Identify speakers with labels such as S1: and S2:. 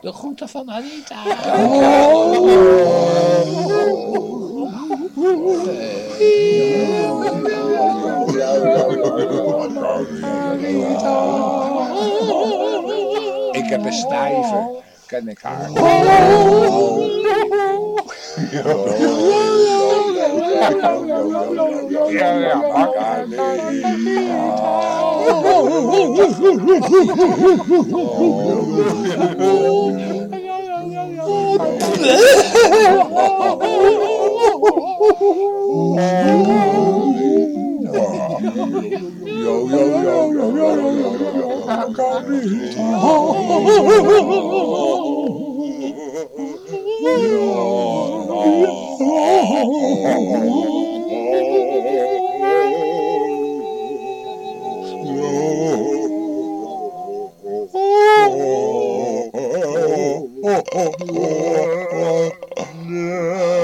S1: De
S2: groeten van Anita. Oh.
S3: Eh.
S1: Ik heb een stijve, ken ik haar. Ja, ja, pak haar. 有
S3: 有
S4: 有
S1: 有有
S4: 有有
S1: 有有，
S4: 敢比
S1: 他？有有有有有有有有有。